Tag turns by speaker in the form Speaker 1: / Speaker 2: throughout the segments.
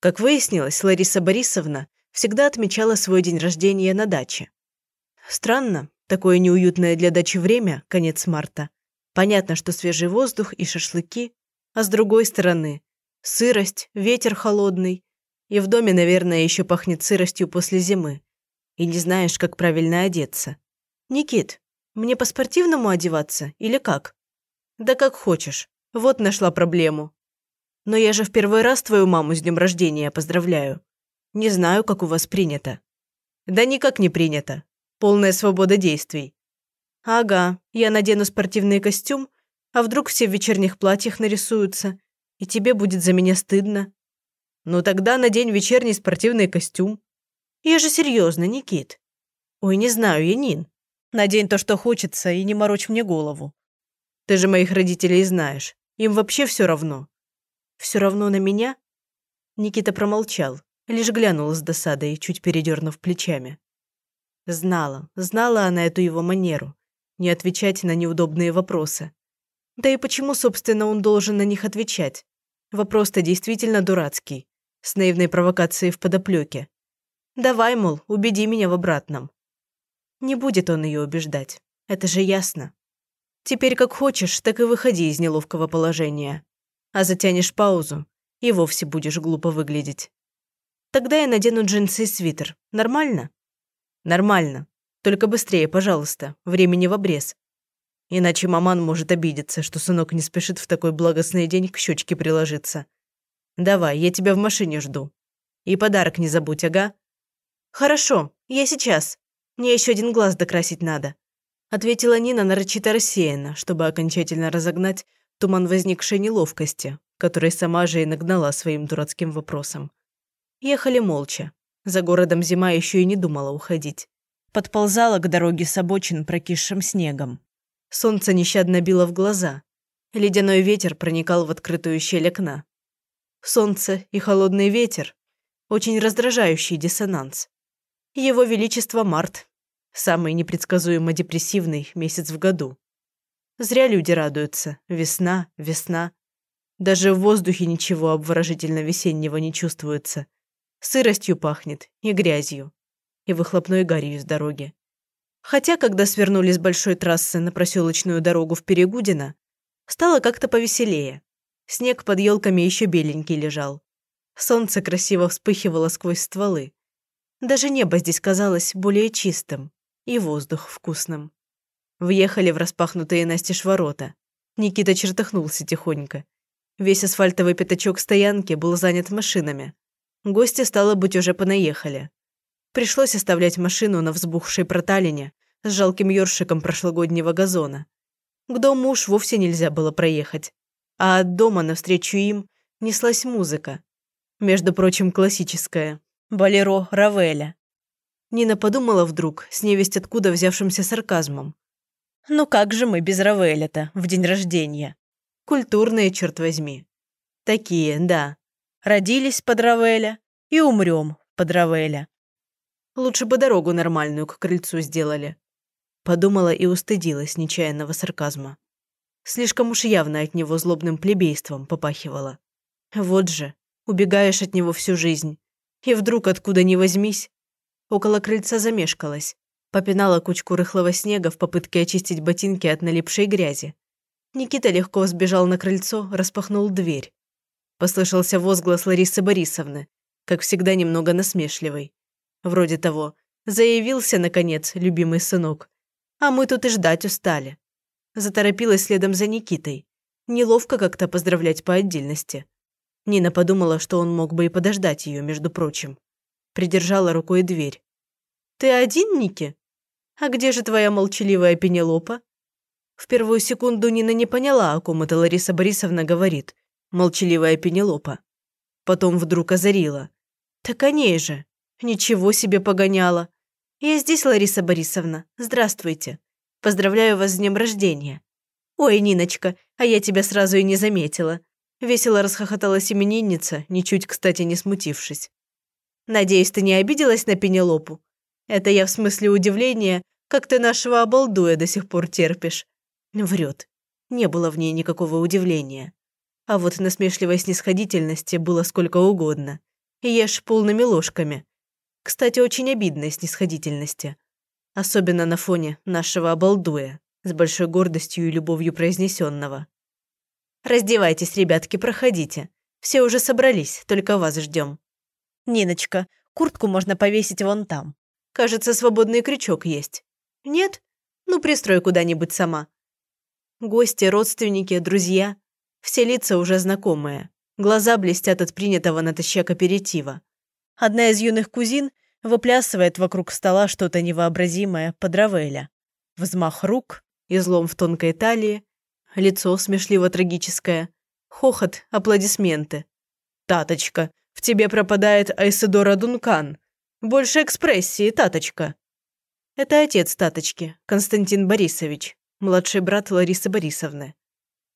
Speaker 1: Как выяснилось, Лариса Борисовна всегда отмечала свой день рождения на даче. Странно, такое неуютное для дачи время, конец марта. Понятно, что свежий воздух и шашлыки, а с другой стороны – сырость, ветер холодный, и в доме, наверное, еще пахнет сыростью после зимы. И не знаешь, как правильно одеться. «Никит, мне по-спортивному одеваться или как?» «Да как хочешь. Вот нашла проблему. Но я же в первый раз твою маму с днем рождения поздравляю. Не знаю, как у вас принято». «Да никак не принято. Полная свобода действий». «Ага, я надену спортивный костюм, а вдруг все в вечерних платьях нарисуются, и тебе будет за меня стыдно». «Ну тогда надень вечерний спортивный костюм». «Я же серьезно, Никит». «Ой, не знаю, Янин. Надень то, что хочется, и не морочь мне голову. Ты же моих родителей знаешь. Им вообще все равно. Все равно на меня? Никита промолчал, лишь глянул с досадой, чуть передернув плечами. Знала, знала она эту его манеру. Не отвечать на неудобные вопросы. Да и почему, собственно, он должен на них отвечать? Вопрос-то действительно дурацкий, с наивной провокацией в подоплеке. Давай, мол, убеди меня в обратном. Не будет он ее убеждать. Это же ясно. Теперь как хочешь, так и выходи из неловкого положения. А затянешь паузу, и вовсе будешь глупо выглядеть. Тогда я надену джинсы и свитер. Нормально? Нормально. Только быстрее, пожалуйста. Времени в обрез. Иначе маман может обидеться, что сынок не спешит в такой благостный день к щечке приложиться. Давай, я тебя в машине жду. И подарок не забудь, ага? Хорошо, я сейчас. Мне еще один глаз докрасить надо», – ответила Нина нарочито рассеянно, чтобы окончательно разогнать туман возникшей неловкости, который сама же и нагнала своим дурацким вопросом. Ехали молча. За городом зима еще и не думала уходить. Подползала к дороге с обочин прокисшим снегом. Солнце нещадно било в глаза. Ледяной ветер проникал в открытую щель окна. Солнце и холодный ветер – очень раздражающий диссонанс. Его Величество Март Самый непредсказуемо депрессивный месяц в году. Зря люди радуются. Весна, весна. Даже в воздухе ничего обворожительно-весеннего не чувствуется. Сыростью пахнет и грязью. И выхлопной гарью с дороги. Хотя, когда свернули с большой трассы на проселочную дорогу в Перегудино, стало как-то повеселее. Снег под елками еще беленький лежал. Солнце красиво вспыхивало сквозь стволы. Даже небо здесь казалось более чистым и воздух вкусным. Въехали в распахнутые настежь ворота. Никита чертыхнулся тихонько. Весь асфальтовый пятачок стоянки был занят машинами. Гости, стало быть, уже понаехали. Пришлось оставлять машину на взбухшей проталине с жалким ёршиком прошлогоднего газона. К дому уж вовсе нельзя было проехать. А от дома навстречу им неслась музыка. Между прочим, классическая. Болеро Равеля. Нина подумала вдруг, с невесть откуда взявшимся сарказмом. «Ну как же мы без Равеля-то в день рождения? Культурные, черт возьми. Такие, да. Родились под Равеля и умрем под Равеля. Лучше бы дорогу нормальную к крыльцу сделали». Подумала и устыдилась нечаянного сарказма. Слишком уж явно от него злобным плебейством попахивало. Вот же, убегаешь от него всю жизнь. И вдруг откуда ни возьмись, Около крыльца замешкалась. Попинала кучку рыхлого снега в попытке очистить ботинки от налипшей грязи. Никита легко сбежал на крыльцо, распахнул дверь. Послышался возглас Ларисы Борисовны, как всегда немного насмешливый. Вроде того, заявился, наконец, любимый сынок. А мы тут и ждать устали. Заторопилась следом за Никитой. Неловко как-то поздравлять по отдельности. Нина подумала, что он мог бы и подождать ее, между прочим. Придержала рукой дверь. «Ты один, Ники? А где же твоя молчаливая Пенелопа?» В первую секунду Нина не поняла, о ком это Лариса Борисовна говорит. Молчаливая Пенелопа. Потом вдруг озарила. «Так о ней же. Ничего себе погоняла. Я здесь, Лариса Борисовна. Здравствуйте. Поздравляю вас с днем рождения». «Ой, Ниночка, а я тебя сразу и не заметила». Весело расхохоталась именинница, ничуть, кстати, не смутившись. Надеюсь, ты не обиделась на Пенелопу? Это я в смысле удивления, как ты нашего обалдуя до сих пор терпишь. Врет. Не было в ней никакого удивления. А вот насмешливой снисходительности было сколько угодно. ешь полными ложками. Кстати, очень обидной снисходительности. Особенно на фоне нашего обалдуя, с большой гордостью и любовью произнесенного. «Раздевайтесь, ребятки, проходите. Все уже собрались, только вас ждем. Ниночка, куртку можно повесить вон там. Кажется, свободный крючок есть. Нет? Ну, пристрой куда-нибудь сама. Гости, родственники, друзья. Все лица уже знакомые. Глаза блестят от принятого натощак аперитива. Одна из юных кузин выплясывает вокруг стола что-то невообразимое под Равеля. Взмах рук, излом в тонкой талии, лицо смешливо-трагическое, хохот, аплодисменты. «Таточка, в тебе пропадает Айседора Дункан. Больше экспрессии, Таточка». Это отец Таточки, Константин Борисович, младший брат Ларисы Борисовны.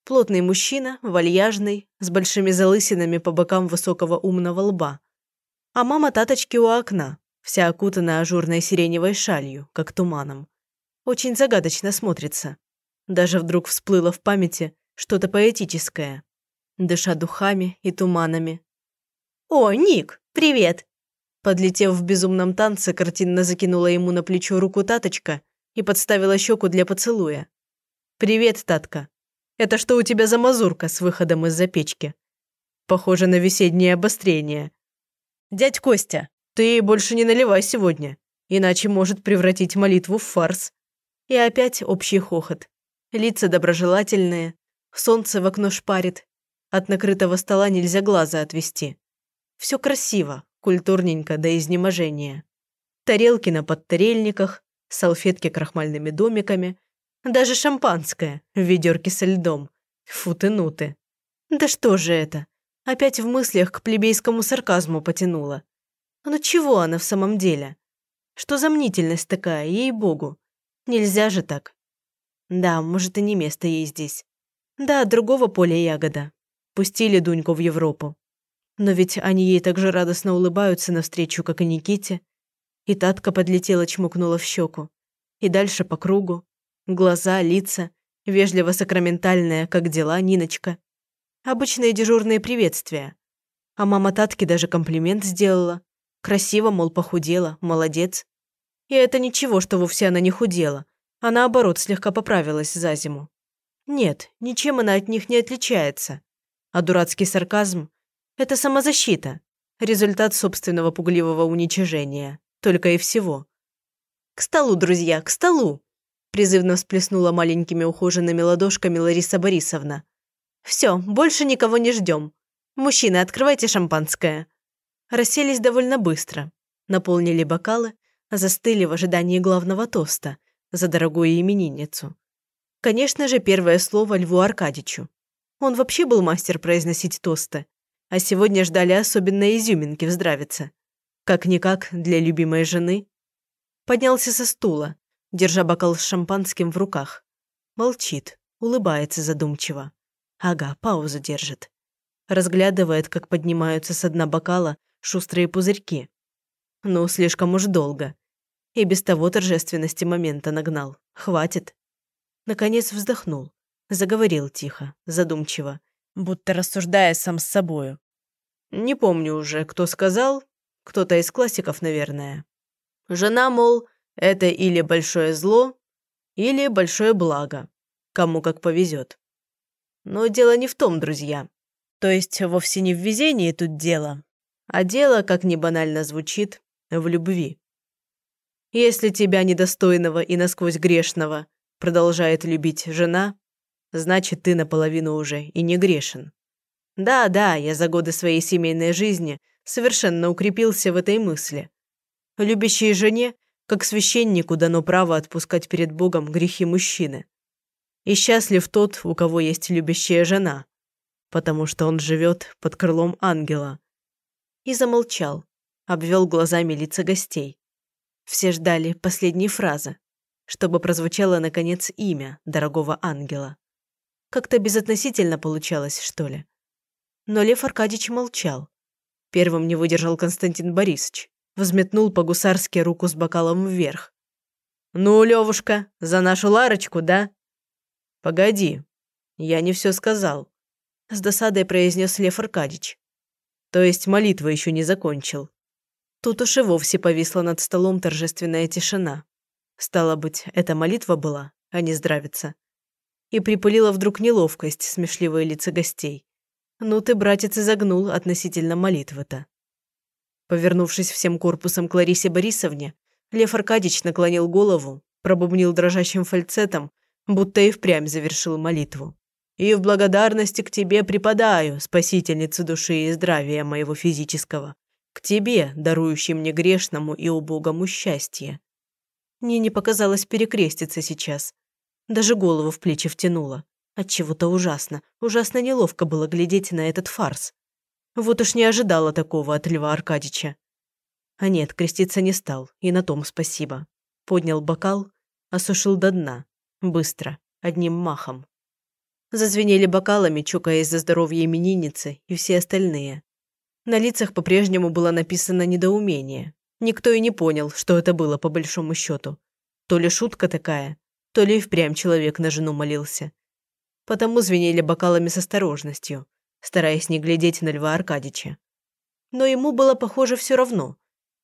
Speaker 1: Плотный мужчина, вальяжный, с большими залысинами по бокам высокого умного лба. А мама таточки у окна, вся окутанная ажурной сиреневой шалью, как туманом. Очень загадочно смотрится. Даже вдруг всплыло в памяти что-то поэтическое, дыша духами и туманами. «О, Ник, привет!» Подлетев в безумном танце, картинно закинула ему на плечо руку Таточка и подставила щеку для поцелуя. «Привет, Татка!» Это что у тебя за мазурка с выходом из-за печки? Похоже на весеннее обострение. Дядь Костя, ты больше не наливай сегодня, иначе может превратить молитву в фарс. И опять общий хохот. Лица доброжелательные, солнце в окно шпарит. От накрытого стола нельзя глаза отвести. Все красиво, культурненько до изнеможения. Тарелки на подтарельниках, салфетки крахмальными домиками, даже шампанское в ведерке со льдом. Фу ты ну ты. Да что же это? Опять в мыслях к плебейскому сарказму потянула. Ну чего она в самом деле? Что за мнительность такая, ей-богу? Нельзя же так. Да, может, и не место ей здесь. Да, другого поля ягода. Пустили Дуньку в Европу. Но ведь они ей так же радостно улыбаются навстречу, как и Никите. И Татка подлетела, чмокнула в щеку. И дальше по кругу. Глаза, лица, вежливо-сакраментальная, как дела, Ниночка. Обычные дежурные приветствия. А мама Татки даже комплимент сделала. Красиво, мол, похудела, молодец. И это ничего, что вовсе она не худела, а наоборот слегка поправилась за зиму. Нет, ничем она от них не отличается. А дурацкий сарказм – это самозащита, результат собственного пугливого уничижения, только и всего. К столу, друзья, к столу! призывно всплеснула маленькими ухоженными ладошками Лариса Борисовна. «Все, больше никого не ждем. Мужчины, открывайте шампанское». Расселись довольно быстро. Наполнили бокалы, застыли в ожидании главного тоста за дорогую именинницу. Конечно же, первое слово Льву Аркадичу. Он вообще был мастер произносить тосты, а сегодня ждали особенной изюминки в Как-никак для любимой жены. Поднялся со стула, держа бокал с шампанским в руках. Молчит, улыбается задумчиво. Ага, паузу держит. Разглядывает, как поднимаются с дна бокала шустрые пузырьки. Ну, слишком уж долго. И без того торжественности момента нагнал. Хватит. Наконец вздохнул. Заговорил тихо, задумчиво, будто рассуждая сам с собою. Не помню уже, кто сказал. Кто-то из классиков, наверное. Жена, мол, это или большое зло, или большое благо, кому как повезет. Но дело не в том, друзья. То есть вовсе не в везении тут дело, а дело, как ни банально звучит, в любви. Если тебя недостойного и насквозь грешного продолжает любить жена, значит, ты наполовину уже и не грешен. Да-да, я за годы своей семейной жизни совершенно укрепился в этой мысли. Любящей жене как священнику дано право отпускать перед Богом грехи мужчины. И счастлив тот, у кого есть любящая жена, потому что он живет под крылом ангела. И замолчал, обвел глазами лица гостей. Все ждали последней фразы, чтобы прозвучало, наконец, имя дорогого ангела. Как-то безотносительно получалось, что ли. Но Лев Аркадьевич молчал. Первым не выдержал Константин Борисович взметнул по-гусарски руку с бокалом вверх. «Ну, Левушка, за нашу Ларочку, да?» «Погоди, я не все сказал», – с досадой произнес Лев Аркадьевич. То есть молитву еще не закончил. Тут уж и вовсе повисла над столом торжественная тишина. Стало быть, эта молитва была, а не здравица. И припылила вдруг неловкость смешливые лица гостей. Ну ты, братец, изогнул относительно молитвы-то. Повернувшись всем корпусом к Ларисе Борисовне, Лев Аркадьевич наклонил голову, пробубнил дрожащим фальцетом, будто и впрямь завершил молитву. «И в благодарности к тебе преподаю, спасительница души и здравия моего физического, к тебе, дарующей мне грешному и убогому счастье». Мне не показалось перекреститься сейчас. Даже голову в плечи втянула. Отчего-то ужасно, ужасно неловко было глядеть на этот фарс. Вот уж не ожидала такого от Льва Аркадьича. А нет, креститься не стал, и на том спасибо. Поднял бокал, осушил до дна. Быстро, одним махом. Зазвенели бокалами, чукаясь за здоровье именинницы и все остальные. На лицах по-прежнему было написано недоумение. Никто и не понял, что это было по большому счету. То ли шутка такая, то ли и впрямь человек на жену молился. Потому звенели бокалами с осторожностью, стараясь не глядеть на Льва Аркадича. Но ему было, похоже, все равно.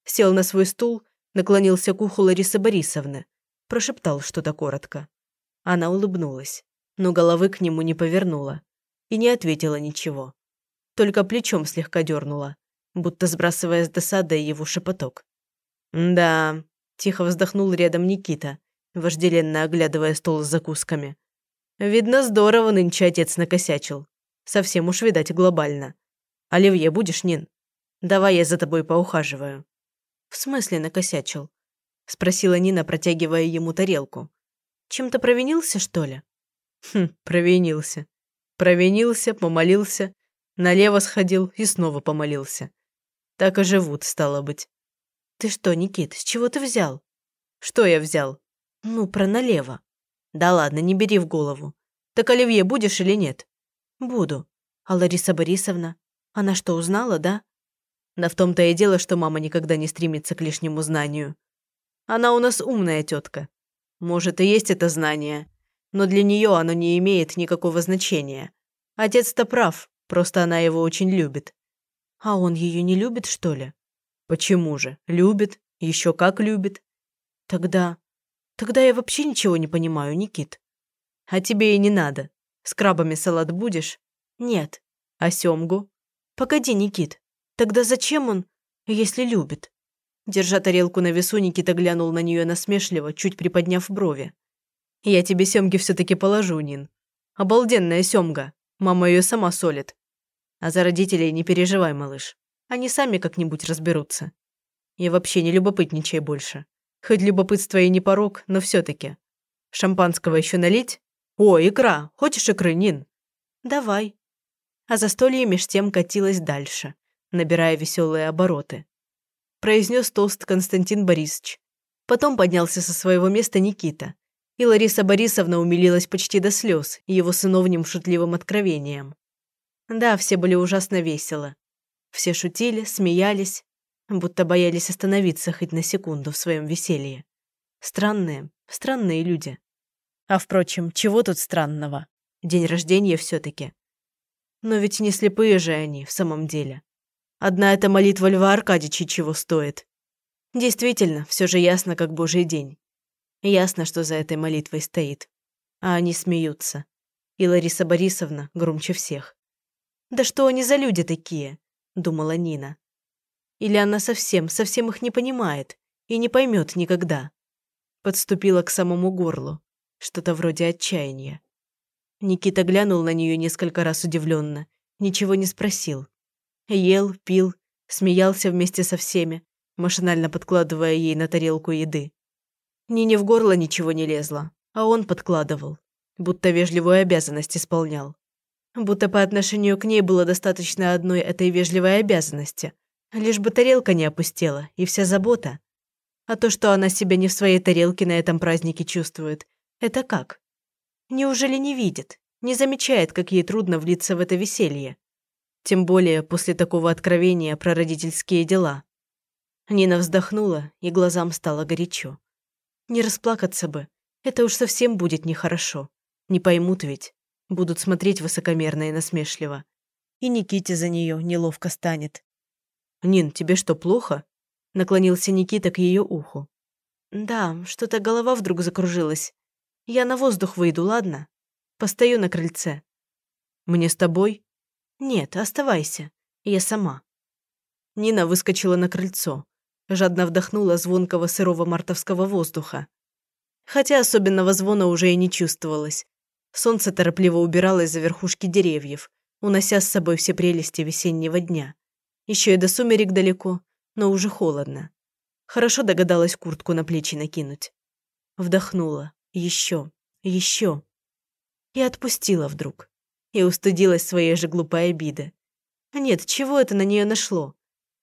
Speaker 1: Сел на свой стул, наклонился к уху Ларисы Борисовны, прошептал что-то коротко. Она улыбнулась, но головы к нему не повернула и не ответила ничего. Только плечом слегка дернула, будто сбрасывая с досадой его шепоток. «Да», – тихо вздохнул рядом Никита, вожделенно оглядывая стол с закусками. «Видно, здорово нынче отец накосячил. Совсем уж, видать, глобально. Оливье будешь, Нин? Давай я за тобой поухаживаю». «В смысле накосячил?» – спросила Нина, протягивая ему тарелку. «Чем-то провинился, что ли?» «Хм, провинился. Провинился, помолился, налево сходил и снова помолился. Так и живут, стало быть». «Ты что, Никит, с чего ты взял?» «Что я взял?» «Ну, про налево». «Да ладно, не бери в голову. Так Оливье будешь или нет?» «Буду. А Лариса Борисовна? Она что, узнала, да?» Да в том-то и дело, что мама никогда не стремится к лишнему знанию. Она у нас умная тетка. Может, и есть это знание, но для нее оно не имеет никакого значения. Отец-то прав, просто она его очень любит. А он ее не любит, что ли? Почему же? Любит. Еще как любит. Тогда... Тогда я вообще ничего не понимаю, Никит. А тебе и не надо. С крабами салат будешь? Нет. А семгу? Погоди, Никит. Тогда зачем он, если любит? Держа тарелку на весу, Никита глянул на нее насмешливо, чуть приподняв брови. «Я тебе семги все-таки положу, Нин. Обалденная семга. Мама ее сама солит. А за родителей не переживай, малыш. Они сами как-нибудь разберутся. И вообще не любопытничай больше. Хоть любопытство и не порог, но все-таки. Шампанского еще налить? О, икра! Хочешь икры, Нин? Давай. А застолье меж тем катилось дальше, набирая веселые обороты. Произнес тост Константин Борисович. Потом поднялся со своего места Никита. И Лариса Борисовна умилилась почти до слез его сыновним шутливым откровением. Да, все были ужасно весело. Все шутили, смеялись, будто боялись остановиться хоть на секунду в своем веселье. Странные, странные люди. А впрочем, чего тут странного? День рождения все-таки. Но ведь не слепые же они в самом деле. Одна эта молитва Льва Аркадьевича чего стоит. Действительно, все же ясно, как божий день. Ясно, что за этой молитвой стоит. А они смеются. И Лариса Борисовна громче всех. «Да что они за люди такие?» – думала Нина. Или она совсем, совсем их не понимает и не поймет никогда. Подступила к самому горлу. Что-то вроде отчаяния. Никита глянул на нее несколько раз удивленно, ничего не спросил. Ел, пил, смеялся вместе со всеми, машинально подкладывая ей на тарелку еды. Нине в горло ничего не лезло, а он подкладывал, будто вежливую обязанность исполнял. Будто по отношению к ней было достаточно одной этой вежливой обязанности, Лишь бы тарелка не опустела, и вся забота. А то, что она себя не в своей тарелке на этом празднике чувствует, это как? Неужели не видит, не замечает, как ей трудно влиться в это веселье? Тем более после такого откровения про родительские дела. Нина вздохнула, и глазам стало горячо. Не расплакаться бы, это уж совсем будет нехорошо. Не поймут ведь, будут смотреть высокомерно и насмешливо. И Никите за нее неловко станет. «Нин, тебе что, плохо?» Наклонился Никита к ее уху. «Да, что-то голова вдруг закружилась. Я на воздух выйду, ладно? Постою на крыльце». «Мне с тобой?» «Нет, оставайся. Я сама». Нина выскочила на крыльцо. Жадно вдохнула звонкого сырого мартовского воздуха. Хотя особенного звона уже и не чувствовалось. Солнце торопливо убиралось за верхушки деревьев, унося с собой все прелести весеннего дня. Еще и до сумерек далеко, но уже холодно. Хорошо догадалась куртку на плечи накинуть. Вдохнула. Еще. Еще. И отпустила вдруг. И устыдилась своей же глупой обиды. Нет, чего это на нее нашло?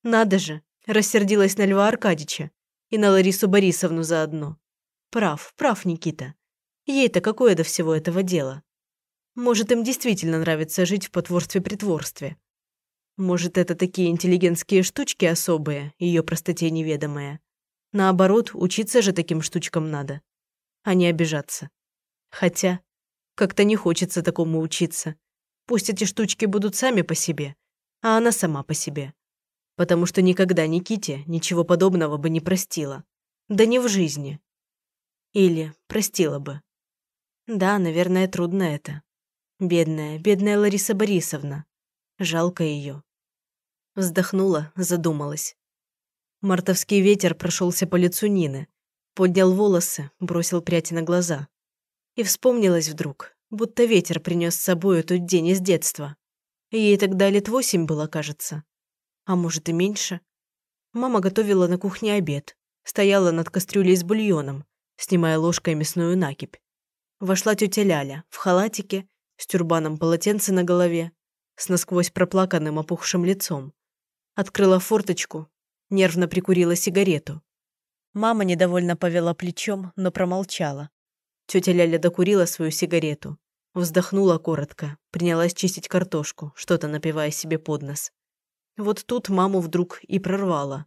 Speaker 1: Надо же, рассердилась на Льва Аркадича и на Ларису Борисовну заодно. Прав, прав Никита. Ей-то какое до всего этого дело? Может, им действительно нравится жить в потворстве-притворстве. Может, это такие интеллигентские штучки особые, ее простоте неведомая. Наоборот, учиться же таким штучкам надо, а не обижаться. Хотя, как-то не хочется такому учиться. Пусть эти штучки будут сами по себе, а она сама по себе. Потому что никогда Никите ничего подобного бы не простила. Да не в жизни. Или простила бы. Да, наверное, трудно это. Бедная, бедная Лариса Борисовна. Жалко ее. Вздохнула, задумалась. Мартовский ветер прошелся по лицу Нины, поднял волосы, бросил пряди на глаза. И вспомнилась вдруг, будто ветер принес с собой тот день из детства. Ей тогда лет восемь было, кажется. А может и меньше. Мама готовила на кухне обед, стояла над кастрюлей с бульоном, снимая ложкой мясную накипь. Вошла тетя Ляля в халатике, с тюрбаном полотенце на голове, с насквозь проплаканным опухшим лицом. Открыла форточку, нервно прикурила сигарету. Мама недовольно повела плечом, но промолчала. Тетя Ляля докурила свою сигарету, вздохнула коротко, принялась чистить картошку, что-то напивая себе под нос. Вот тут маму вдруг и прорвала.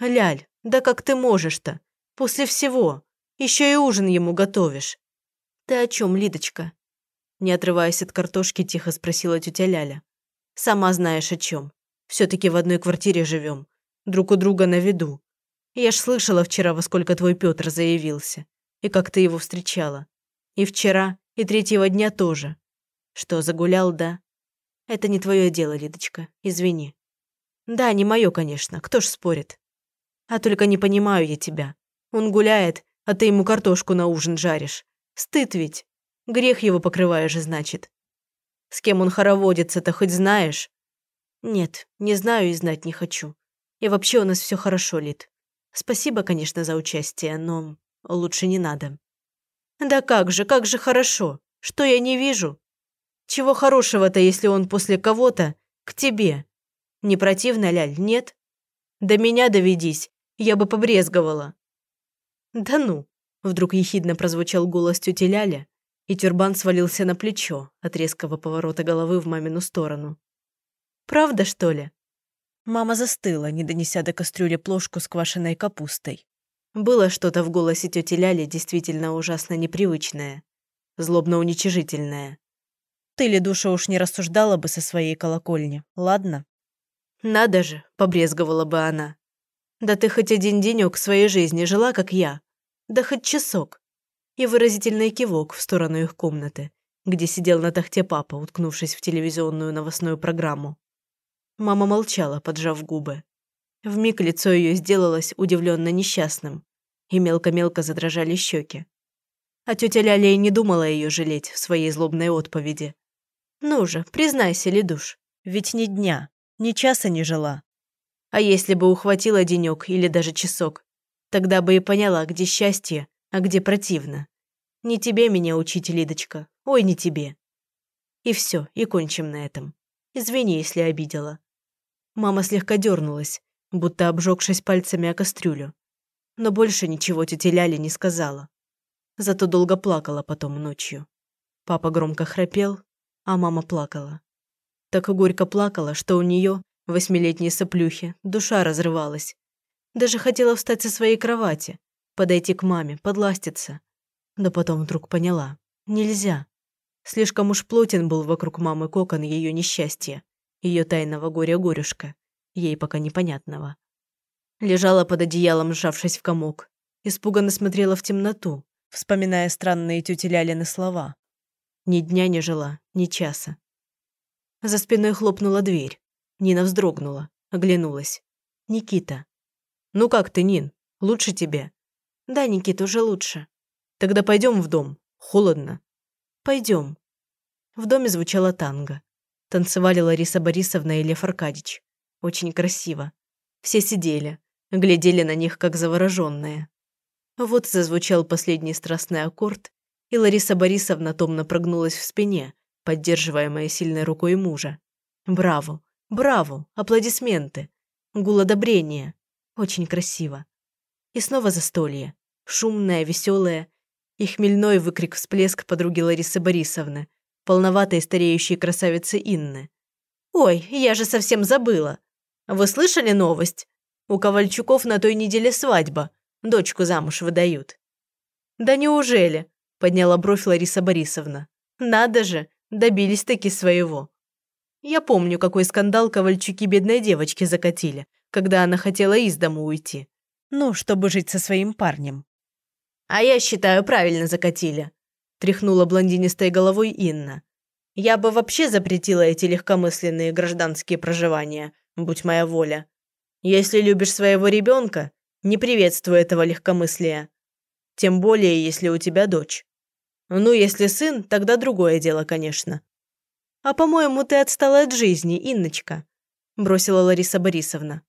Speaker 1: «Ляль, да как ты можешь-то? После всего. Еще и ужин ему готовишь». «Ты о чем, Лидочка?» Не отрываясь от картошки, тихо спросила тетя Ляля. «Сама знаешь о чем. Все-таки в одной квартире живем. Друг у друга на виду. Я ж слышала вчера, во сколько твой Петр заявился. И как ты его встречала. И вчера, и третьего дня тоже. Что, загулял, да? Это не твое дело, Лидочка. Извини. Да, не мое, конечно. Кто ж спорит? А только не понимаю я тебя. Он гуляет, а ты ему картошку на ужин жаришь. Стыд ведь. Грех его покрываешь, значит. С кем он хороводится-то хоть знаешь? Нет, не знаю и знать не хочу. И вообще у нас все хорошо, Лид. Спасибо, конечно, за участие, но лучше не надо. Да как же, как же хорошо. Что я не вижу? Чего хорошего-то, если он после кого-то к тебе? Не противно, Ляль, нет? До меня доведись, я бы побрезговала. Да ну, вдруг ехидно прозвучал голос тети Ляля, и тюрбан свалился на плечо от резкого поворота головы в мамину сторону. Правда, что ли?» Мама застыла, не донеся до кастрюли плошку с квашеной капустой. Было что-то в голосе тети Ляли действительно ужасно непривычное, злобно-уничижительное. Ты ли, душа, уж не рассуждала бы со своей колокольни, ладно? Надо же, побрезговала бы она. Да ты хоть один денек в своей жизни жила, как я. Да хоть часок. И выразительный кивок в сторону их комнаты, где сидел на тахте папа, уткнувшись в телевизионную новостную программу. Мама молчала, поджав губы. Вмиг лицо ее сделалось удивленно несчастным, и мелко-мелко задрожали щеки. А тетя Ляля и не думала ее жалеть в своей злобной отповеди. «Ну же, признайся, Ледуш, ведь ни дня, ни часа не жила. А если бы ухватила денек или даже часок, тогда бы и поняла, где счастье, а где противно. Не тебе меня учить, Лидочка, ой, не тебе. И все, и кончим на этом. Извини, если обидела. Мама слегка дернулась, будто обжегшись пальцами о кастрюлю. Но больше ничего тетя Ляли не сказала. Зато долго плакала потом ночью. Папа громко храпел, а мама плакала. Так горько плакала, что у нее, восьмилетней соплюхи, душа разрывалась. Даже хотела встать со своей кровати, подойти к маме, подластиться. Но потом вдруг поняла. Нельзя. Слишком уж плотен был вокруг мамы кокон ее несчастья ее тайного горя-горюшка, ей пока непонятного. Лежала под одеялом, сжавшись в комок, испуганно смотрела в темноту, вспоминая странные тети Лялины слова. Ни дня не жила, ни часа. За спиной хлопнула дверь. Нина вздрогнула, оглянулась. «Никита». «Ну как ты, Нин? Лучше тебе?» «Да, Никита, уже лучше». «Тогда пойдем в дом. Холодно». «Пойдем». В доме звучала танго. Танцевали Лариса Борисовна и Лев Аркадьевич. Очень красиво. Все сидели, глядели на них, как завороженные. Вот зазвучал последний страстный аккорд, и Лариса Борисовна томно прогнулась в спине, поддерживаемая сильной рукой мужа. «Браво! Браво! Аплодисменты! Гул одобрения! Очень красиво!» И снова застолье. Шумное, веселое. И хмельной выкрик всплеск подруги Ларисы Борисовны, полноватой стареющей красавицы Инны. «Ой, я же совсем забыла! Вы слышали новость? У Ковальчуков на той неделе свадьба. Дочку замуж выдают». «Да неужели?» – подняла бровь Лариса Борисовна. «Надо же, добились таки своего». Я помню, какой скандал Ковальчуки бедной девочке закатили, когда она хотела из дому уйти. Ну, чтобы жить со своим парнем. «А я считаю, правильно закатили», – тряхнула блондинистой головой Инна. «Я бы вообще запретила эти легкомысленные гражданские проживания, будь моя воля. Если любишь своего ребенка, не приветствуй этого легкомыслия. Тем более, если у тебя дочь. Ну, если сын, тогда другое дело, конечно. А по-моему, ты отстала от жизни, Инночка, бросила Лариса Борисовна.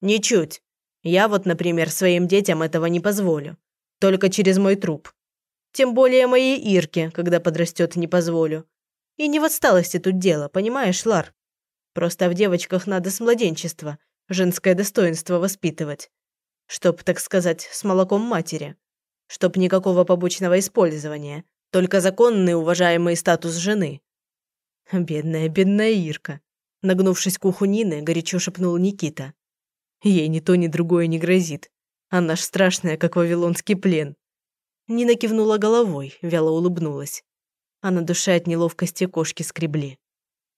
Speaker 1: Ничуть. Я вот, например, своим детям этого не позволю. Только через мой труп. Тем более моей Ирке, когда подрастет, не позволю. И не в отсталости тут дело, понимаешь, Лар? Просто в девочках надо с младенчества женское достоинство воспитывать. Чтоб, так сказать, с молоком матери. Чтоб никакого побочного использования. Только законный уважаемый статус жены. Бедная, бедная Ирка. Нагнувшись к уху Нины, горячо шепнул Никита. Ей ни то, ни другое не грозит. Она ж страшная, как вавилонский плен. Нина кивнула головой, вяло улыбнулась. А на душе от неловкости кошки скребли.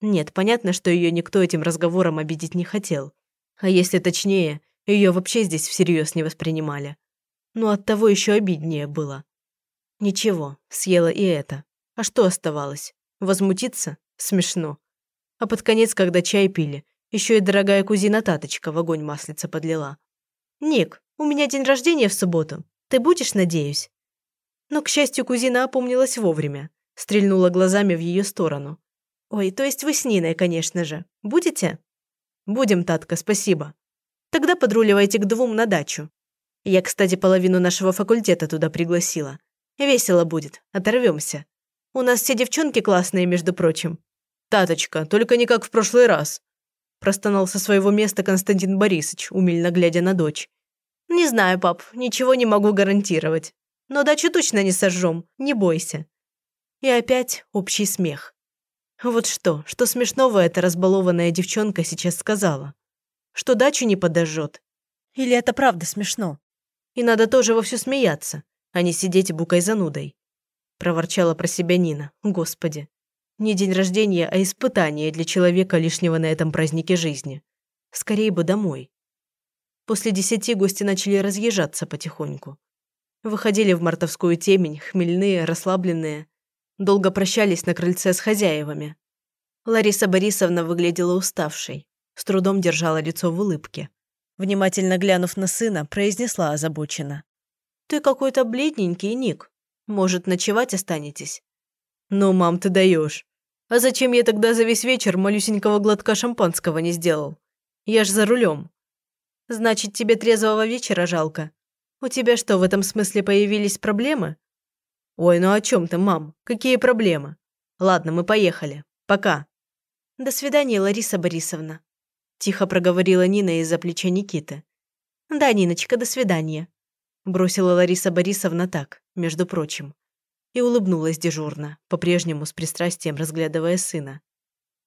Speaker 1: Нет, понятно, что ее никто этим разговором обидеть не хотел. А если точнее, ее вообще здесь всерьез не воспринимали. Но оттого еще обиднее было. Ничего, съела и это. А что оставалось? Возмутиться? Смешно. А под конец, когда чай пили, еще и дорогая кузина Таточка в огонь маслица подлила. «Ник, у меня день рождения в субботу. Ты будешь, надеюсь?» Но, к счастью, кузина опомнилась вовремя. Стрельнула глазами в ее сторону. «Ой, то есть вы с Ниной, конечно же. Будете?» «Будем, Татка, спасибо. Тогда подруливайте к двум на дачу. Я, кстати, половину нашего факультета туда пригласила. Весело будет, оторвемся. У нас все девчонки классные, между прочим». «Таточка, только не как в прошлый раз», простонал со своего места Константин Борисович, умильно глядя на дочь. «Не знаю, пап, ничего не могу гарантировать. Но дачу точно не сожжем, не бойся». И опять общий смех. Вот что, что смешного эта разбалованная девчонка сейчас сказала? Что дачу не подожжет? Или это правда смешно? И надо тоже вовсю смеяться, а не сидеть букой занудой. Проворчала про себя Нина. Господи. Не день рождения, а испытание для человека лишнего на этом празднике жизни. Скорее бы домой. После десяти гости начали разъезжаться потихоньку. Выходили в мартовскую темень, хмельные, расслабленные, Долго прощались на крыльце с хозяевами. Лариса Борисовна выглядела уставшей, с трудом держала лицо в улыбке. Внимательно глянув на сына, произнесла озабоченно. «Ты какой-то бледненький, Ник. Может, ночевать останетесь?» «Ну, мам, ты даешь. А зачем я тогда за весь вечер малюсенького глотка шампанского не сделал? Я ж за рулем. Значит, тебе трезвого вечера жалко? У тебя что, в этом смысле появились проблемы? «Ой, ну о чем ты, мам? Какие проблемы? Ладно, мы поехали. Пока». «До свидания, Лариса Борисовна», – тихо проговорила Нина из-за плеча Никиты. «Да, Ниночка, до свидания», – бросила Лариса Борисовна так, между прочим. И улыбнулась дежурно, по-прежнему с пристрастием разглядывая сына.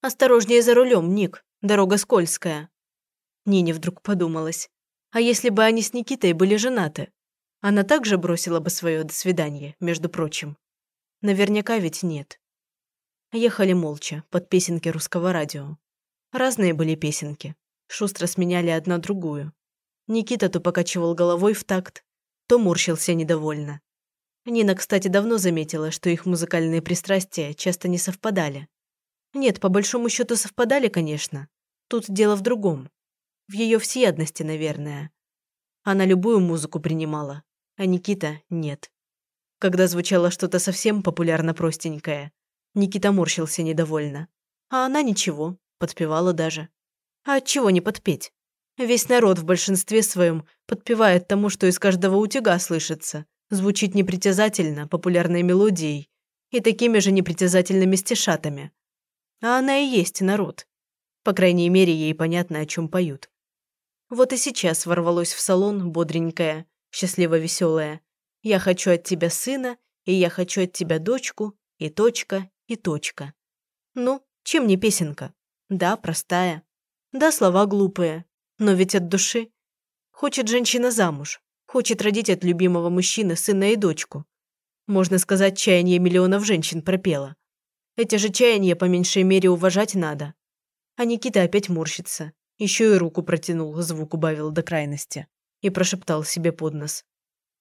Speaker 1: «Осторожнее за рулем, Ник, дорога скользкая». Нине вдруг подумалось, а если бы они с Никитой были женаты? Она также бросила бы свое «до свидания», между прочим. Наверняка ведь нет. Ехали молча, под песенки русского радио. Разные были песенки. Шустро сменяли одна другую. Никита то покачивал головой в такт, то морщился недовольно. Нина, кстати, давно заметила, что их музыкальные пристрастия часто не совпадали. Нет, по большому счету совпадали, конечно. Тут дело в другом. В ее всеядности, наверное. Она любую музыку принимала, а Никита – нет. Когда звучало что-то совсем популярно простенькое, Никита морщился недовольно. А она ничего, подпевала даже. А чего не подпеть? Весь народ в большинстве своем подпевает тому, что из каждого утюга слышится, звучит непритязательно, популярной мелодией и такими же непритязательными стишатами. А она и есть народ. По крайней мере, ей понятно, о чем поют. Вот и сейчас ворвалось в салон бодренькая, счастливо веселая. «Я хочу от тебя сына, и я хочу от тебя дочку, и точка, и точка». Ну, чем не песенка? Да, простая. Да, слова глупые. Но ведь от души. Хочет женщина замуж. Хочет родить от любимого мужчины сына и дочку. Можно сказать, чаяние миллионов женщин пропело. Эти же чаяния по меньшей мере уважать надо. А Никита опять морщится. Еще и руку протянул, звук убавил до крайности. И прошептал себе под нос.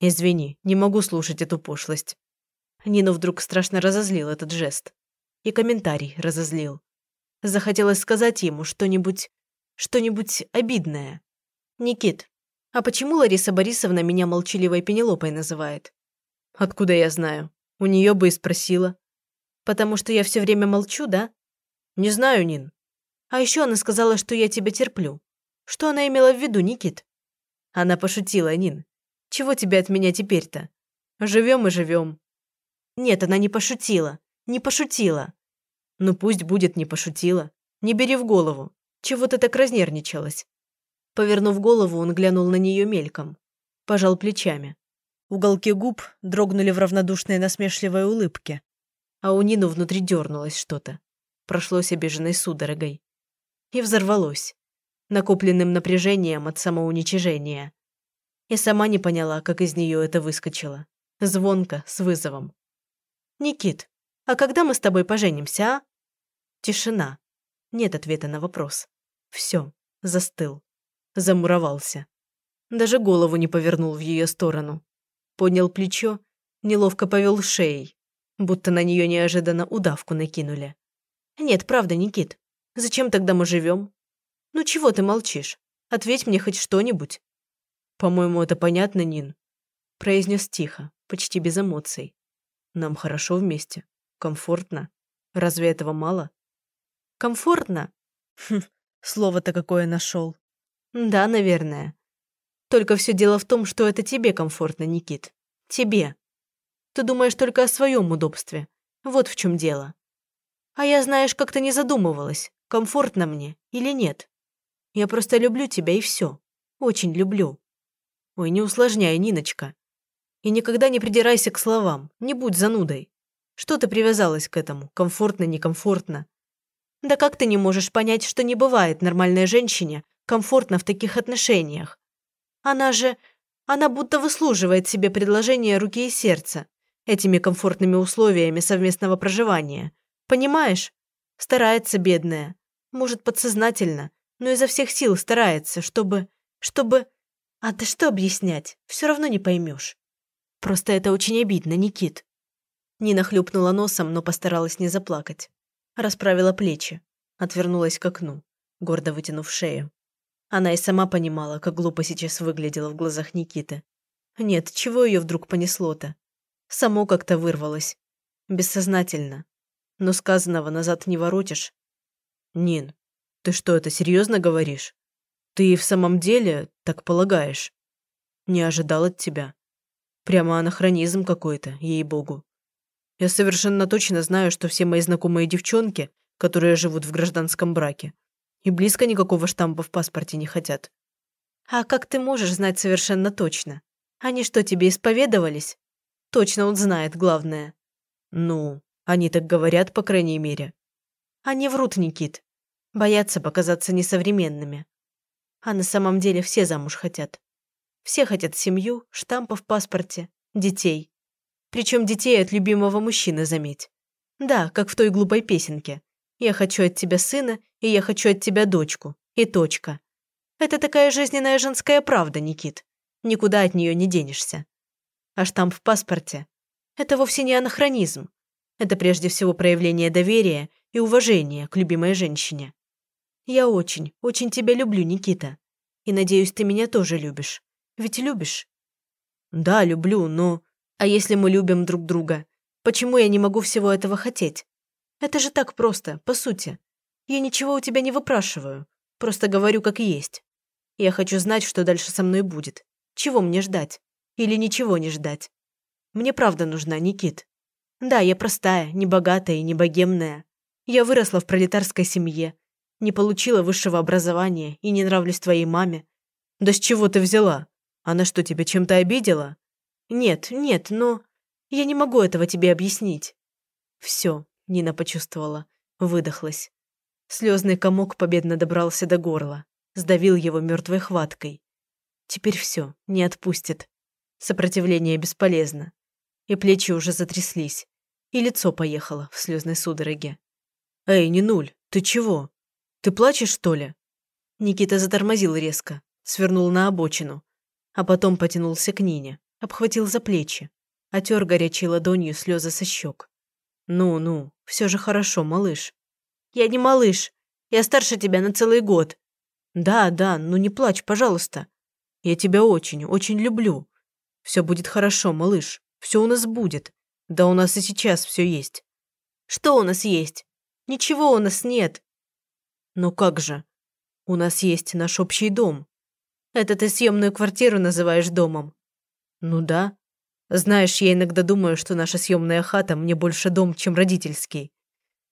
Speaker 1: «Извини, не могу слушать эту пошлость». Нину вдруг страшно разозлил этот жест. И комментарий разозлил. Захотелось сказать ему что-нибудь... что-нибудь обидное. «Никит, а почему Лариса Борисовна меня молчаливой Пенелопой называет? Откуда я знаю? У нее бы и спросила. Потому что я все время молчу, да? Не знаю, Нин. А еще она сказала, что я тебя терплю. Что она имела в виду, Никит? Она пошутила, Нин. Чего тебе от меня теперь-то? Живем и живем. Нет, она не пошутила. Не пошутила. Ну пусть будет не пошутила. Не бери в голову. Чего ты так разнервничалась? Повернув голову, он глянул на нее мельком. Пожал плечами. Уголки губ дрогнули в равнодушной насмешливой улыбке. А у Нину внутри дернулось что-то. Прошлось обиженной судорогой. И взорвалось. Накопленным напряжением от самоуничижения. И сама не поняла, как из нее это выскочило. Звонко, с вызовом. «Никит, а когда мы с тобой поженимся, а?» Тишина. Нет ответа на вопрос. Все, застыл замуровался. Даже голову не повернул в ее сторону. Поднял плечо, неловко повел шеей, будто на нее неожиданно удавку накинули. «Нет, правда, Никит. Зачем тогда мы живем? Ну чего ты молчишь? Ответь мне хоть что-нибудь». «По-моему, это понятно, Нин», – произнес тихо, почти без эмоций. «Нам хорошо вместе. Комфортно. Разве этого мало?» «Комфортно?» Хм, слово-то какое нашел. Да, наверное. Только все дело в том, что это тебе комфортно, Никит. Тебе. Ты думаешь только о своем удобстве. Вот в чем дело. А я, знаешь, как-то не задумывалась, комфортно мне или нет. Я просто люблю тебя и все. Очень люблю. Ой, не усложняй, Ниночка. И никогда не придирайся к словам, не будь занудой. Что ты привязалась к этому, комфортно, некомфортно? Да как ты не можешь понять, что не бывает нормальной женщине комфортно в таких отношениях. Она же... Она будто выслуживает себе предложение руки и сердца этими комфортными условиями совместного проживания. Понимаешь? Старается бедная. Может, подсознательно, но изо всех сил старается, чтобы... Чтобы... А ты что объяснять? Все равно не поймешь. Просто это очень обидно, Никит. Нина хлюпнула носом, но постаралась не заплакать. Расправила плечи. Отвернулась к окну, гордо вытянув шею. Она и сама понимала, как глупо сейчас выглядела в глазах Никиты. Нет, чего ее вдруг понесло-то? Само как-то вырвалось. Бессознательно. Но сказанного назад не воротишь. Нин, ты что, это серьезно говоришь? Ты в самом деле так полагаешь? Не ожидал от тебя. Прямо анахронизм какой-то, ей-богу. Я совершенно точно знаю, что все мои знакомые девчонки, которые живут в гражданском браке, и близко никакого штампа в паспорте не хотят. А как ты можешь знать совершенно точно? Они что, тебе исповедовались? Точно он знает, главное. Ну, они так говорят, по крайней мере. Они врут, Никит. Боятся показаться несовременными. А на самом деле все замуж хотят. Все хотят семью, штампа в паспорте, детей. Причем детей от любимого мужчины, заметь. Да, как в той глупой песенке. Я хочу от тебя сына, и я хочу от тебя дочку. И точка. Это такая жизненная женская правда, Никит. Никуда от нее не денешься. А штамп в паспорте – это вовсе не анахронизм. Это прежде всего проявление доверия и уважения к любимой женщине. Я очень, очень тебя люблю, Никита. И надеюсь, ты меня тоже любишь. Ведь любишь? Да, люблю, но... А если мы любим друг друга, почему я не могу всего этого хотеть? Это же так просто, по сути. Я ничего у тебя не выпрашиваю. Просто говорю, как есть. Я хочу знать, что дальше со мной будет. Чего мне ждать? Или ничего не ждать? Мне правда нужна, Никит. Да, я простая, не богатая и не богемная. Я выросла в пролетарской семье, не получила высшего образования и не нравлюсь твоей маме. Да с чего ты взяла? Она что, тебя чем-то обидела? Нет, нет, но... Я не могу этого тебе объяснить. Все, Нина почувствовала. Выдохлась. Слезный комок победно добрался до горла. Сдавил его мертвой хваткой. Теперь все, не отпустит. Сопротивление бесполезно. И плечи уже затряслись. И лицо поехало в слезной судороге. «Эй, не нуль, ты чего? Ты плачешь, что ли?» Никита затормозил резко, свернул на обочину, а потом потянулся к Нине обхватил за плечи, отер горячей ладонью слезы со щек. «Ну-ну, все же хорошо, малыш». «Я не малыш, я старше тебя на целый год». «Да, да, ну не плачь, пожалуйста. Я тебя очень, очень люблю. Все будет хорошо, малыш, все у нас будет. Да у нас и сейчас все есть». «Что у нас есть? Ничего у нас нет». «Ну как же? У нас есть наш общий дом». «Это ты съемную квартиру называешь домом?» «Ну да. Знаешь, я иногда думаю, что наша съемная хата мне больше дом, чем родительский.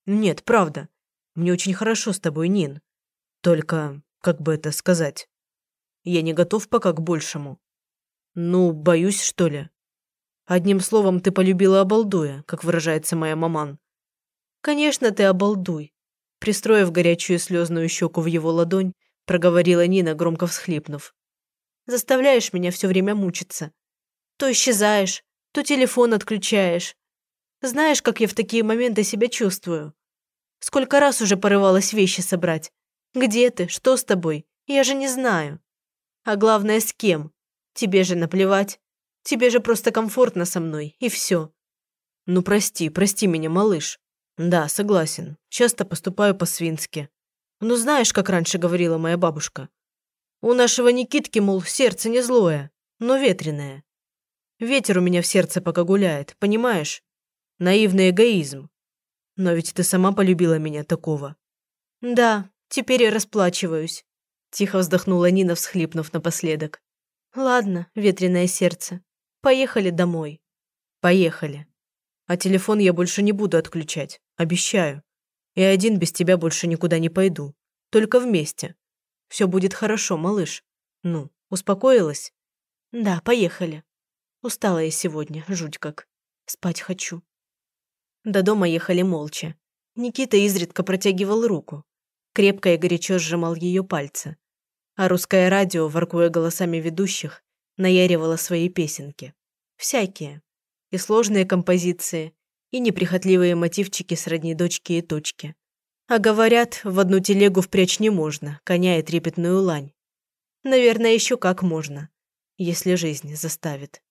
Speaker 1: Нет, правда. Мне очень хорошо с тобой, Нин. Только, как бы это сказать, я не готов пока к большему. Ну, боюсь, что ли. Одним словом, ты полюбила обалдуя, как выражается моя маман. Конечно, ты обалдуй. Пристроив горячую слезную щеку в его ладонь, проговорила Нина, громко всхлипнув. Заставляешь меня все время мучиться. То исчезаешь, то телефон отключаешь. Знаешь, как я в такие моменты себя чувствую? Сколько раз уже порывалась вещи собрать. Где ты? Что с тобой? Я же не знаю. А главное, с кем? Тебе же наплевать. Тебе же просто комфортно со мной, и все. Ну прости, прости меня, малыш. Да, согласен. Часто поступаю по-свински. Ну знаешь, как раньше говорила моя бабушка. У нашего Никитки, мол, сердце не злое, но ветреное. Ветер у меня в сердце пока гуляет, понимаешь? Наивный эгоизм. Но ведь ты сама полюбила меня такого. Да, теперь я расплачиваюсь. Тихо вздохнула Нина, всхлипнув напоследок. Ладно, ветреное сердце. Поехали домой. Поехали. А телефон я больше не буду отключать, обещаю. И один без тебя больше никуда не пойду. Только вместе. Все будет хорошо, малыш. Ну, успокоилась? Да, поехали. Устала я сегодня, жуть как. Спать хочу. До дома ехали молча. Никита изредка протягивал руку. Крепко и горячо сжимал ее пальцы. А русское радио, воркуя голосами ведущих, наяривало свои песенки. Всякие. И сложные композиции, и неприхотливые мотивчики сродни дочки и точки. А говорят, в одну телегу впрячь не можно, коня и трепетную лань. Наверное, еще как можно, если жизнь заставит.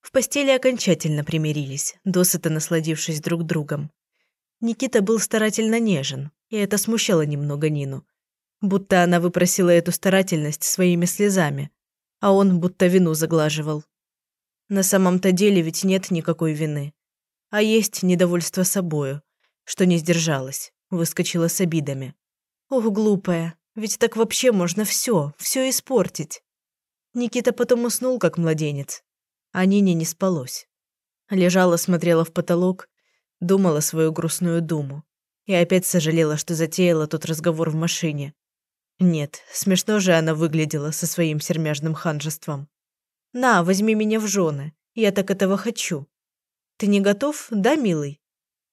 Speaker 1: В постели окончательно примирились, досыта насладившись друг другом. Никита был старательно нежен, и это смущало немного Нину. Будто она выпросила эту старательность своими слезами, а он будто вину заглаживал. На самом-то деле ведь нет никакой вины. А есть недовольство собою, что не сдержалась, выскочила с обидами. Ох, глупая, ведь так вообще можно все, все испортить. Никита потом уснул, как младенец, а Нине не спалось. Лежала, смотрела в потолок, думала свою грустную думу. И опять сожалела, что затеяла тот разговор в машине. Нет, смешно же она выглядела со своим сермяжным ханжеством. «На, возьми меня в жены. Я так этого хочу. Ты не готов, да, милый?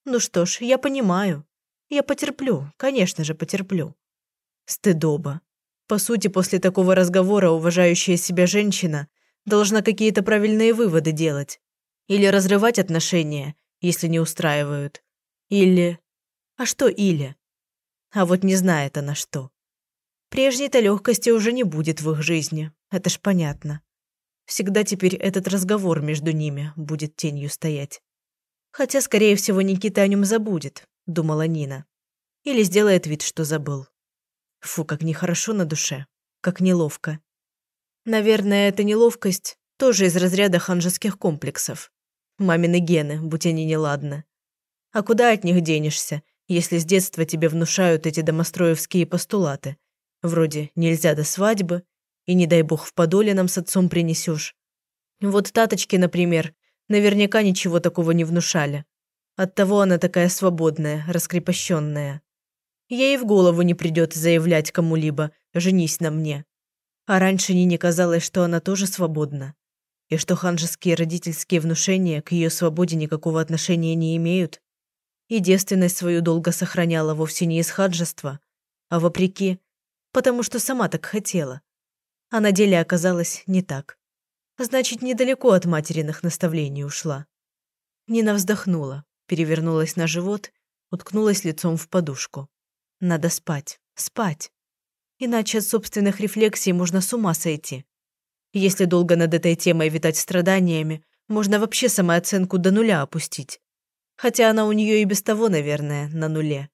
Speaker 1: Ну что ж, я понимаю. Я потерплю, конечно же, потерплю». Стыдоба. По сути, после такого разговора уважающая себя женщина должна какие-то правильные выводы делать. Или разрывать отношения, если не устраивают. Или... А что Иля? А вот не знает она что. Прежней-то легкости уже не будет в их жизни, это ж понятно. Всегда теперь этот разговор между ними будет тенью стоять. Хотя, скорее всего, Никита о нем забудет, думала Нина. Или сделает вид, что забыл. Фу, как нехорошо на душе, как неловко. Наверное, эта неловкость тоже из разряда ханжеских комплексов. Мамины гены, будь они неладны. А куда от них денешься, если с детства тебе внушают эти домостроевские постулаты? Вроде «нельзя до свадьбы» и «не дай бог в подоле нам с отцом принесешь». Вот таточке, например, наверняка ничего такого не внушали. Оттого она такая свободная, раскрепощенная. Ей в голову не придет заявлять кому-либо «женись на мне». А раньше Нине казалось, что она тоже свободна. И что ханжеские родительские внушения к ее свободе никакого отношения не имеют. И девственность свою долго сохраняла вовсе не из хаджества, а вопреки, потому что сама так хотела. А на деле оказалось не так. Значит, недалеко от материных наставлений ушла. Нина вздохнула, перевернулась на живот, уткнулась лицом в подушку. Надо спать, спать. Иначе от собственных рефлексий можно с ума сойти. Если долго над этой темой витать страданиями, можно вообще самооценку до нуля опустить. Хотя она у нее и без того, наверное, на нуле.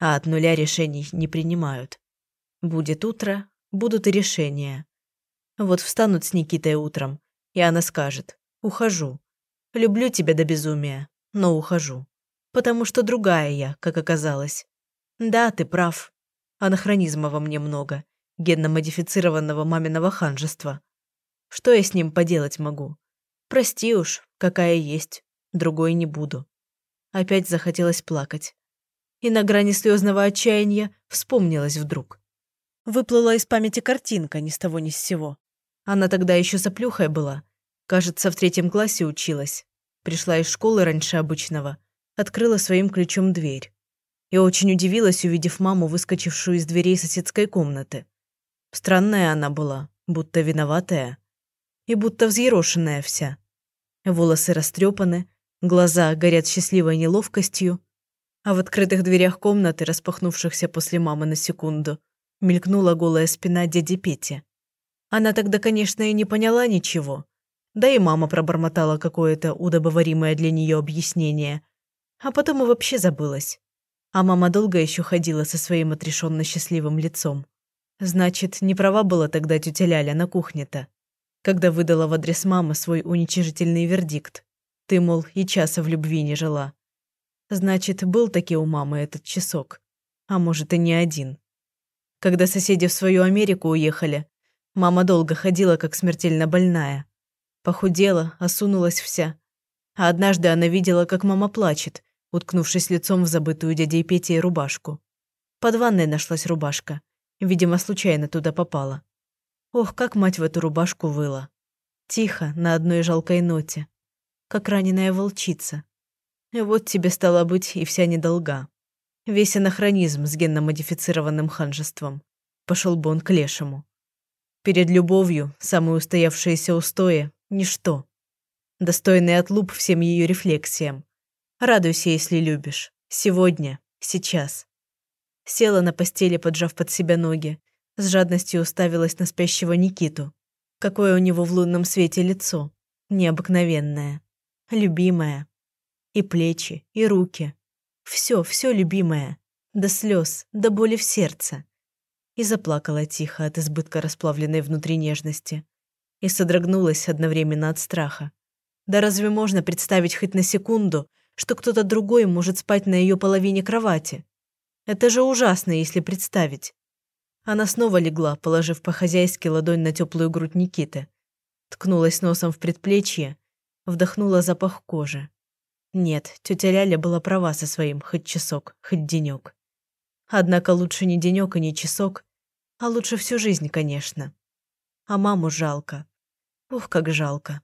Speaker 1: А от нуля решений не принимают. Будет утро, будут и решения. Вот встанут с Никитой утром, и она скажет «Ухожу. Люблю тебя до безумия, но ухожу. Потому что другая я, как оказалось. Да, ты прав. Анахронизма во мне много, генно-модифицированного маминого ханжества. Что я с ним поделать могу? Прости уж, какая есть, другой не буду. Опять захотелось плакать. И на грани слезного отчаяния вспомнилась вдруг. Выплыла из памяти картинка ни с того ни с сего. Она тогда еще соплюхой была. Кажется, в третьем классе училась. Пришла из школы раньше обычного. Открыла своим ключом дверь и очень удивилась, увидев маму, выскочившую из дверей соседской комнаты. Странная она была, будто виноватая и будто взъерошенная вся. Волосы растрепаны, глаза горят счастливой неловкостью, а в открытых дверях комнаты, распахнувшихся после мамы на секунду, мелькнула голая спина дяди Пети. Она тогда, конечно, и не поняла ничего, да и мама пробормотала какое-то удобоваримое для нее объяснение, а потом и вообще забылась. А мама долго еще ходила со своим отрешенно счастливым лицом. Значит, не права была тогда тетя Ляля на кухне-то, когда выдала в адрес мамы свой уничижительный вердикт. Ты, мол, и часа в любви не жила. Значит, был таки у мамы этот часок. А может, и не один. Когда соседи в свою Америку уехали, мама долго ходила, как смертельно больная. Похудела, осунулась вся. А однажды она видела, как мама плачет, уткнувшись лицом в забытую дядей Петей рубашку. Под ванной нашлась рубашка. Видимо, случайно туда попала. Ох, как мать в эту рубашку выла. Тихо, на одной жалкой ноте. Как раненая волчица. И вот тебе стало быть и вся недолга. Весь анахронизм с генно-модифицированным ханжеством. Пошел бы он к лешему. Перед любовью самые устоявшиеся устои – ничто. Достойный отлуп всем ее рефлексиям. Радуйся, если любишь. Сегодня, сейчас. Села на постели, поджав под себя ноги. С жадностью уставилась на спящего Никиту. Какое у него в лунном свете лицо. Необыкновенное. Любимое. И плечи, и руки. Все, все любимое. До слез, до боли в сердце. И заплакала тихо от избытка расплавленной внутри нежности. И содрогнулась одновременно от страха. Да разве можно представить хоть на секунду, что кто-то другой может спать на ее половине кровати. Это же ужасно, если представить. Она снова легла, положив по-хозяйски ладонь на теплую грудь Никиты. Ткнулась носом в предплечье, вдохнула запах кожи. Нет, тетя Ляля была права со своим хоть часок, хоть денек. Однако лучше не денек и не часок, а лучше всю жизнь, конечно. А маму жалко. Ух, как жалко.